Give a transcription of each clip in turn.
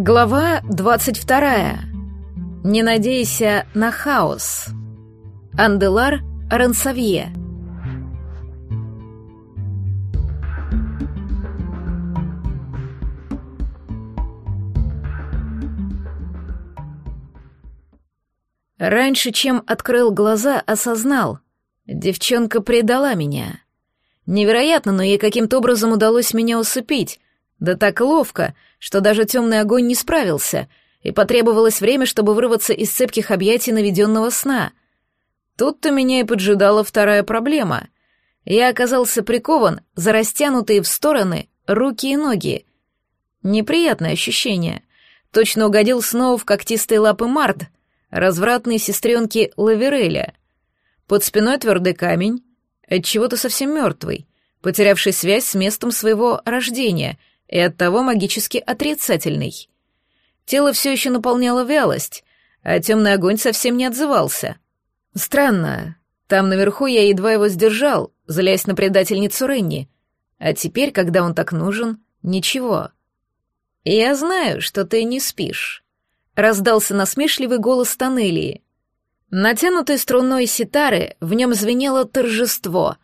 Глава 22. Не надейся на хаос. Анделар Рансавье. Раньше, чем открыл глаза, осознал. Девчонка предала меня. Невероятно, но ей каким-то образом удалось меня усыпить. Да так ловко, что даже темный огонь не справился, и потребовалось время, чтобы вырваться из цепких объятий наведенного сна. Тут-то меня и поджидала вторая проблема. Я оказался прикован за растянутые в стороны руки и ноги. Неприятное ощущение. Точно угодил снова в когтистые лапы Мард, развратные сестренки Лавереля. Под спиной твердый камень, отчего-то совсем мертвый, потерявший связь с местом своего рождения и оттого магически отрицательный. Тело все еще наполняло вялость, а темный огонь совсем не отзывался. Странно, там наверху я едва его сдержал, злясь на предательницу Ренни, а теперь, когда он так нужен, ничего. «Я знаю, что ты не спишь», — раздался насмешливый голос Танелии. Натянутой струной ситары в нем звенело торжество.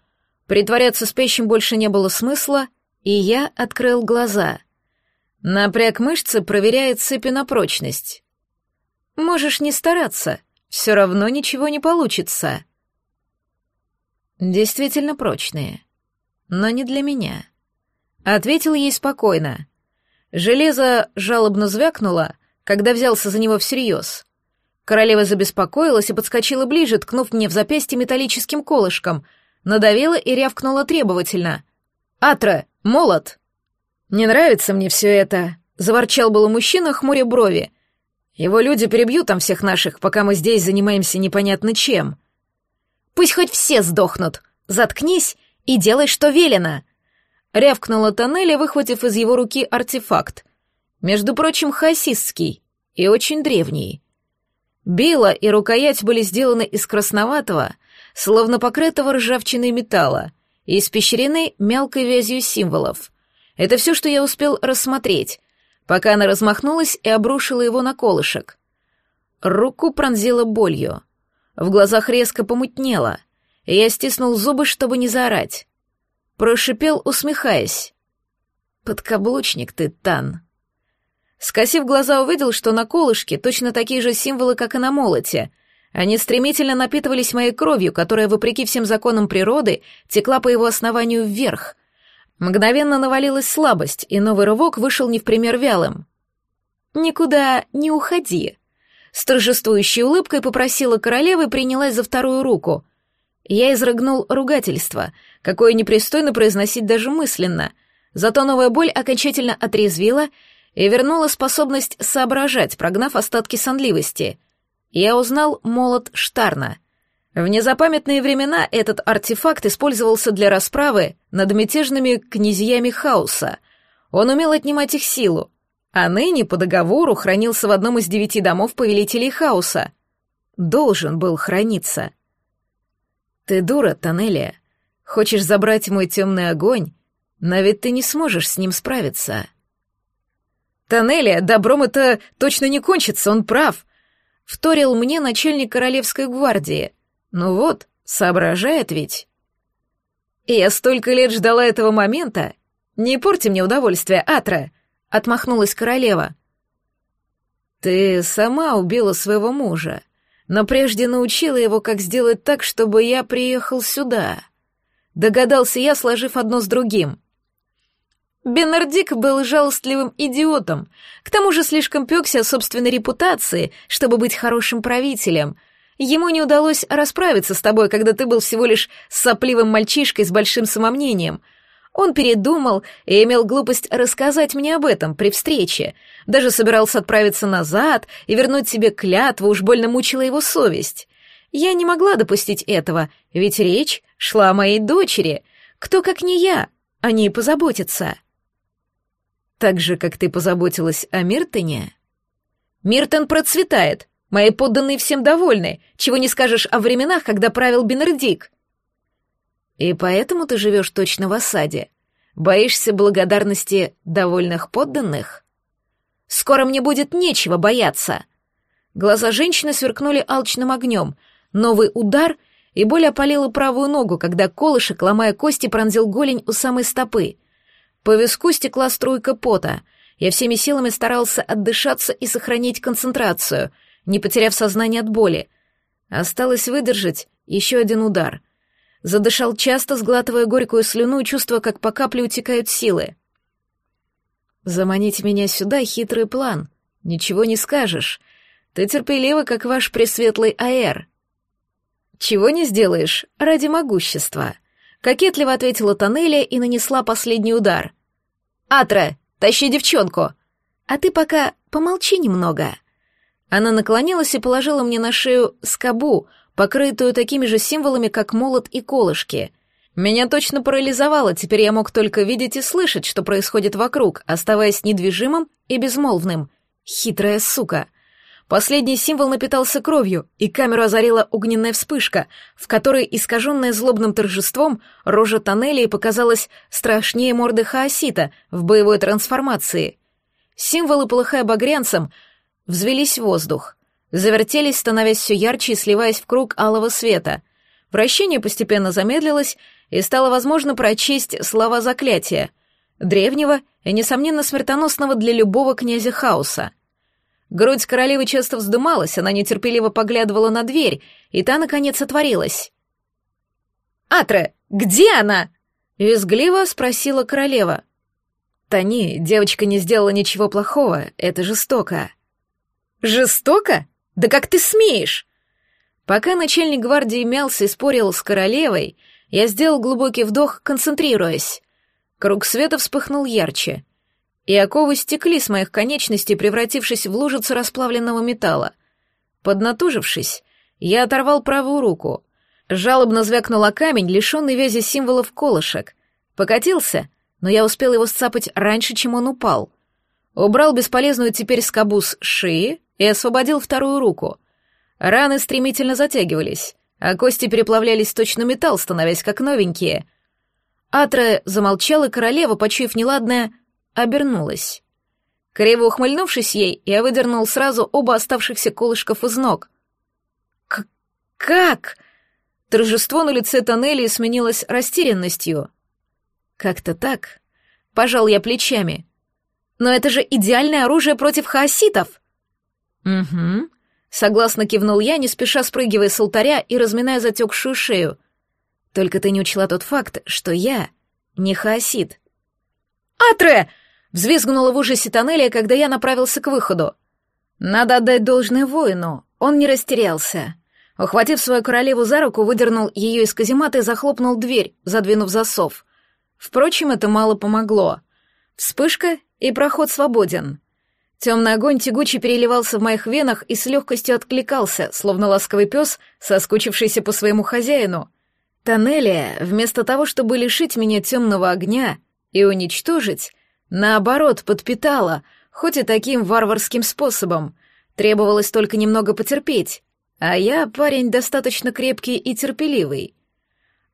Притворяться спящим больше не было смысла, и я открыл глаза. Напряг мышцы проверяет цепи на прочность. Можешь не стараться, все равно ничего не получится. Действительно прочные, но не для меня. Ответил ей спокойно. Железо жалобно звякнуло, когда взялся за него всерьез. Королева забеспокоилась и подскочила ближе, ткнув мне в запястье металлическим колышком, надавила и рявкнула требовательно. «Атра, молот!» «Не нравится мне все это», — заворчал было мужчина, хмуря брови. «Его люди перебьют там всех наших, пока мы здесь занимаемся непонятно чем». «Пусть хоть все сдохнут. Заткнись и делай, что велено», — рявкнула Тоннеля, выхватив из его руки артефакт. Между прочим, хаосистский и очень древний. Била и рукоять были сделаны из красноватого, словно покрытого ржавчиной металла — и испещрены мелкой вязью символов. Это все, что я успел рассмотреть, пока она размахнулась и обрушила его на колышек. Руку пронзила болью. В глазах резко помутнело, я стиснул зубы, чтобы не заорать. Прошипел, усмехаясь. «Подкаблучник ты, Тан». Скосив глаза, увидел, что на колышке точно такие же символы, как и на молоте — они стремительно напитывались моей кровью, которая, вопреки всем законам природы, текла по его основанию вверх. Мгновенно навалилась слабость, и новый рывок вышел не в пример вялым. «Никуда не уходи», — с торжествующей улыбкой попросила королева и принялась за вторую руку. Я изрыгнул ругательство, какое непристойно произносить даже мысленно, зато новая боль окончательно отрезвила и вернула способность соображать, прогнав остатки сонливости — я узнал молот Штарна. В незапамятные времена этот артефакт использовался для расправы над мятежными князьями хаоса. Он умел отнимать их силу, а ныне по договору хранился в одном из девяти домов повелителей хаоса. Должен был храниться. Ты дура, Тоннелия. Хочешь забрать мой темный огонь, но ведь ты не сможешь с ним справиться. Тоннелия, добром это точно не кончится, он прав вторил мне начальник королевской гвардии. Ну вот, соображает ведь. Я столько лет ждала этого момента. Не порти мне удовольствие, Атра, отмахнулась королева. Ты сама убила своего мужа, но прежде научила его, как сделать так, чтобы я приехал сюда. Догадался я, сложив одно с другим. Бенардик был жалостливым идиотом, к тому же слишком пёкся о собственной репутации, чтобы быть хорошим правителем. Ему не удалось расправиться с тобой, когда ты был всего лишь сопливым мальчишкой с большим самомнением. Он передумал и имел глупость рассказать мне об этом при встрече. Даже собирался отправиться назад и вернуть себе клятву, уж больно мучила его совесть. Я не могла допустить этого, ведь речь шла о моей дочери. Кто, как не я, о ней позаботится. Так же, как ты позаботилась о Миртоне? Миртон процветает. Мои подданные всем довольны. Чего не скажешь о временах, когда правил Бенедик. И поэтому ты живешь точно в осаде. Боишься благодарности довольных подданных? Скоро мне будет нечего бояться. Глаза женщины сверкнули алчным огнем. Новый удар, и боль опалила правую ногу, когда колышек, ломая кости, пронзил голень у самой стопы. По виску стекла струйка пота. Я всеми силами старался отдышаться и сохранить концентрацию, не потеряв сознание от боли. Осталось выдержать еще один удар. Задышал часто, сглатывая горькую слюну, чувствуя, как по капле утекают силы. Заманить меня сюда — хитрый план. Ничего не скажешь. Ты терпелива, как ваш пресветлый Аэр. Чего не сделаешь ради могущества. Кокетливо ответила Тоннеля и нанесла последний удар. «Атра, тащи девчонку!» «А ты пока помолчи немного». Она наклонилась и положила мне на шею скобу, покрытую такими же символами, как молот и колышки — меня точно парализовало, теперь я мог только видеть и слышать, что происходит вокруг, оставаясь недвижимым и безмолвным. Хитрая сука. Последний символ напитался кровью, и камеру озарила огненная вспышка, в которой, искаженная злобным торжеством, рожа Тоннелии показалась страшнее морды Хаосита в боевой трансформации. Символы, полыхая багрянцем, взвелись в воздух, завертелись, становясь все ярче и сливаясь в круг алого света. Вращение постепенно замедлилось, и стало возможно прочесть слова заклятия, древнего и, несомненно, смертоносного для любого князя хаоса. Грудь королевы часто вздымалась, она нетерпеливо поглядывала на дверь, и та, наконец, отворилась. «Атре, где она?» — визгливо спросила королева. «Тони, девочка не сделала ничего плохого, это жестоко». «Жестоко? Да как ты смеешь?» Пока начальник гвардии мялся и спорил с королевой, я сделал глубокий вдох, концентрируясь. Круг света вспыхнул ярче. И оковы стекли с моих конечностей, превратившись в лужицу расплавленного металла. Поднатужившись, я оторвал правую руку. Жалобно звякнула камень, лишенный вязи символов колышек. Покатился, но я успел его сцапать раньше, чем он упал. Убрал бесполезную теперь скобу с шеи и освободил вторую руку. Раны стремительно затягивались а кости переплавлялись точно металл, становясь как новенькие. Атра замолчала, королева, почуяв неладное, обернулась. Криво ухмыльнувшись ей, я выдернул сразу оба оставшихся колышков из ног. К «Как?» Торжество на лице Тоннели сменилось растерянностью. «Как-то так?» Пожал я плечами. «Но это же идеальное оружие против хаоситов!» «Угу», Согласно кивнул я, не спеша спрыгивая с алтаря и разминая затекшую шею. Только ты не учла тот факт, что я не хаосит. «Атре!» — взвизгнула в ужасе Тоннелия, когда я направился к выходу. Надо отдать должное воину, он не растерялся. Ухватив свою королеву за руку, выдернул ее из каземата и захлопнул дверь, задвинув засов. Впрочем, это мало помогло. Вспышка, и проход свободен. Темный огонь тягуче переливался в моих венах и с легкостью откликался, словно ласковый пес, соскучившийся по своему хозяину. Тоннелия, вместо того, чтобы лишить меня темного огня и уничтожить, наоборот, подпитала, хоть и таким варварским способом. Требовалось только немного потерпеть, а я парень достаточно крепкий и терпеливый.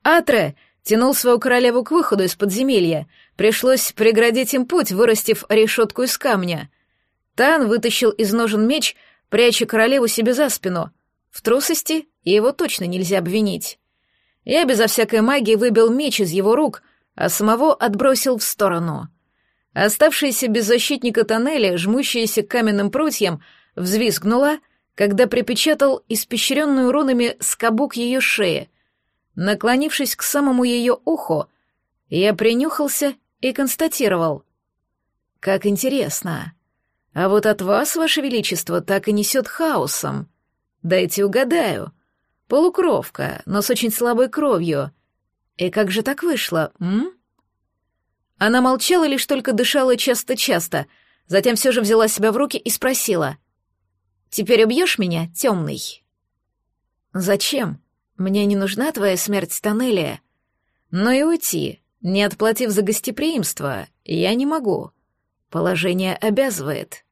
Атре тянул свою королеву к выходу из подземелья, пришлось преградить им путь, вырастив решетку из камня — Тан вытащил из ножен меч, пряча королеву себе за спину. В трусости его точно нельзя обвинить. Я безо всякой магии выбил меч из его рук, а самого отбросил в сторону. Оставшаяся без защитника тоннеля, жмущаяся к каменным прутьям, взвизгнула, когда припечатал испещренную рунами скобу к ее шее. Наклонившись к самому ее уху, я принюхался и констатировал. «Как интересно!» А вот от вас, ваше величество, так и несет хаосом. Дайте угадаю. Полукровка, но с очень слабой кровью. И как же так вышло, м? Она молчала, лишь только дышала часто-часто, затем все же взяла себя в руки и спросила. «Теперь убьешь меня, темный?» «Зачем? Мне не нужна твоя смерть, Тоннелия. Но и уйти, не отплатив за гостеприимство, я не могу. Положение обязывает.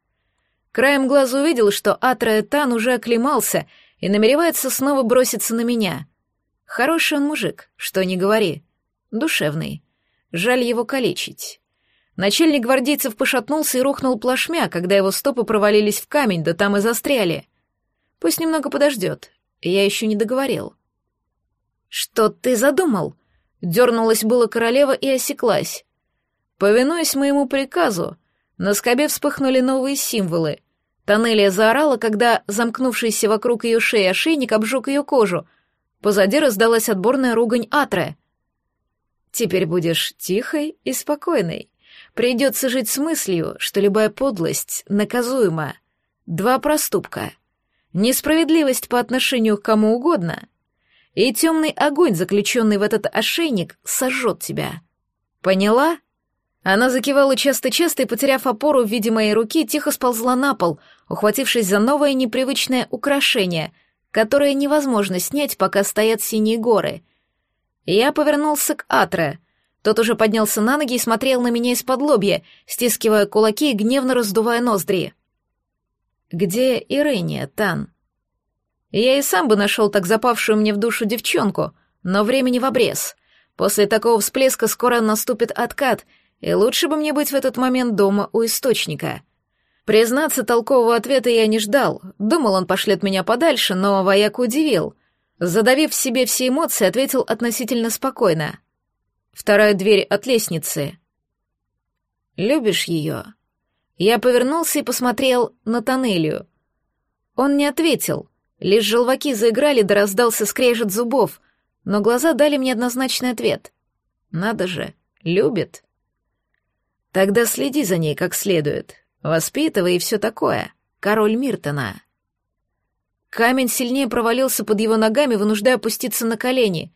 Краем глаза увидел, что Атра Тан уже оклемался и намеревается снова броситься на меня. Хороший он мужик, что не говори. Душевный. Жаль его калечить. Начальник гвардейцев пошатнулся и рухнул плашмя, когда его стопы провалились в камень, да там и застряли. Пусть немного подождет, я еще не договорил. «Что ты задумал?» Дернулась было королева и осеклась. Повинуясь моему приказу, на скобе вспыхнули новые символы. Тоннелия заорала, когда замкнувшийся вокруг ее шеи ошейник обжег ее кожу. Позади раздалась отборная ругань Атре. «Теперь будешь тихой и спокойной. Придется жить с мыслью, что любая подлость наказуема. Два проступка. Несправедливость по отношению к кому угодно — и темный огонь, заключенный в этот ошейник, сожжет тебя. Поняла? Она закивала часто-часто и, потеряв опору в виде моей руки, тихо сползла на пол, ухватившись за новое непривычное украшение, которое невозможно снять, пока стоят синие горы. Я повернулся к Атре. Тот уже поднялся на ноги и смотрел на меня из-под лобья, стискивая кулаки и гневно раздувая ноздри. «Где Ирения, Тан?» Я и сам бы нашел так запавшую мне в душу девчонку, но времени в обрез. После такого всплеска скоро наступит откат, и лучше бы мне быть в этот момент дома у источника. Признаться, толкового ответа я не ждал. Думал, он пошлет меня подальше, но вояк удивил. Задавив в себе все эмоции, ответил относительно спокойно. Вторая дверь от лестницы. «Любишь ее?» Я повернулся и посмотрел на Тоннелию. Он не ответил — Лишь желваки заиграли, да раздался скрежет зубов, но глаза дали мне однозначный ответ. Надо же, любит. Тогда следи за ней как следует, воспитывай и все такое. Король Миртона. Камень сильнее провалился под его ногами, вынуждая опуститься на колени.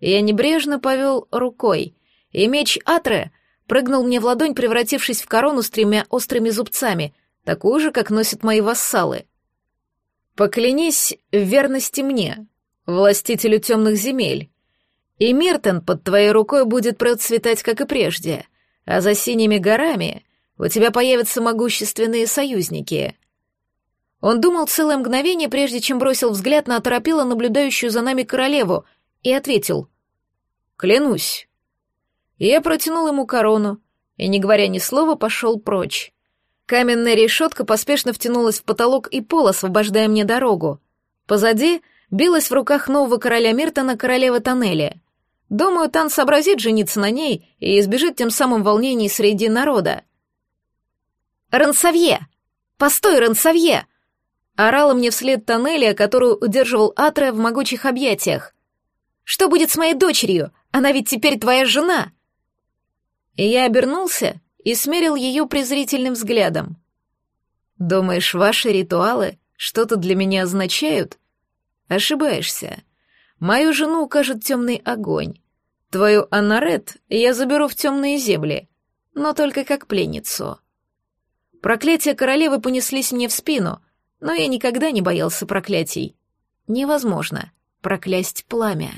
Я небрежно повел рукой, и меч Атре прыгнул мне в ладонь, превратившись в корону с тремя острыми зубцами, такую же, как носят мои вассалы — Поклянись в верности мне, властителю темных земель, и Миртон под твоей рукой будет процветать, как и прежде, а за синими горами у тебя появятся могущественные союзники». Он думал целое мгновение, прежде чем бросил взгляд на оторопело наблюдающую за нами королеву, и ответил «Клянусь». Я протянул ему корону, и, не говоря ни слова, пошел прочь. Каменная решетка поспешно втянулась в потолок и пол, освобождая мне дорогу. Позади билась в руках нового короля Миртона королева тоннеля. Думаю, Тан сообразит жениться на ней и избежит тем самым волнений среди народа. «Рансавье! Постой, Рансавье!» Орала мне вслед тоннеля, которую удерживал Атре в могучих объятиях. «Что будет с моей дочерью? Она ведь теперь твоя жена!» И я обернулся и смерил ее презрительным взглядом. «Думаешь, ваши ритуалы что-то для меня означают?» «Ошибаешься. Мою жену укажет темный огонь. Твою Анарет я заберу в темные земли, но только как пленницу». Проклятия королевы понеслись мне в спину, но я никогда не боялся проклятий. Невозможно проклясть пламя.